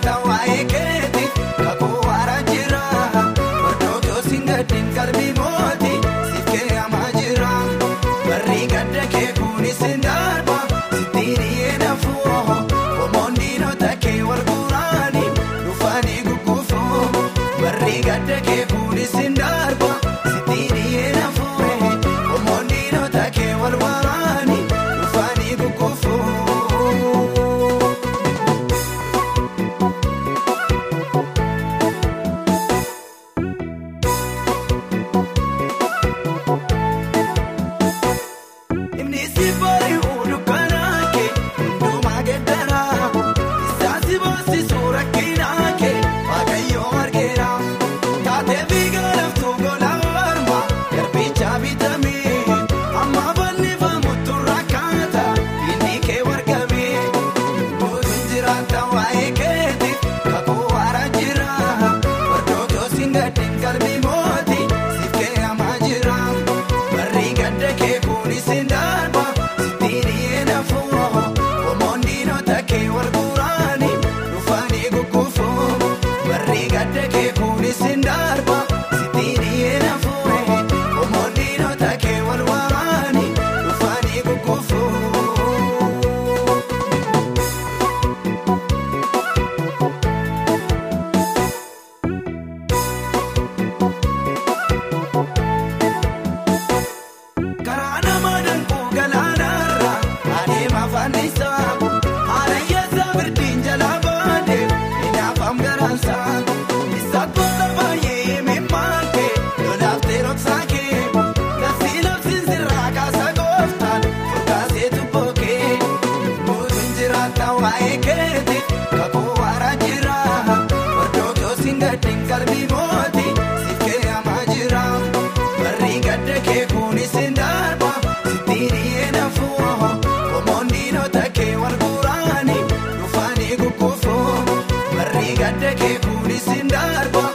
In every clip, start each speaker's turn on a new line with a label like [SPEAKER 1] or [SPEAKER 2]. [SPEAKER 1] kawaii. sindan faayee keeti kakuu wara jira oddoo toosin gadhiin qalbii mooti sikkee hamaa jira barri gadda kee kunis darba sittiinii nafu omoonni noota kee wal guraani dhufaanii gugguufu barri gadda kee kunis darba.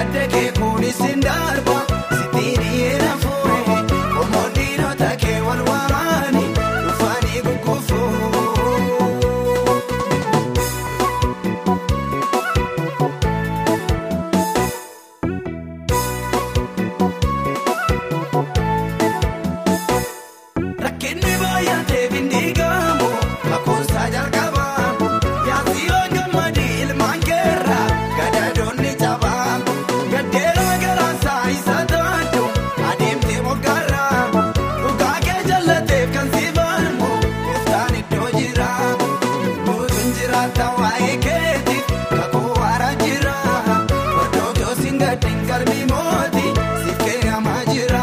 [SPEAKER 1] gadda kee Mooti siif kee